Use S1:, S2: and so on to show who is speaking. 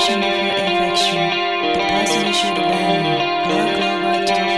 S1: Infection before affection, The person should abandon, you. Glow, right to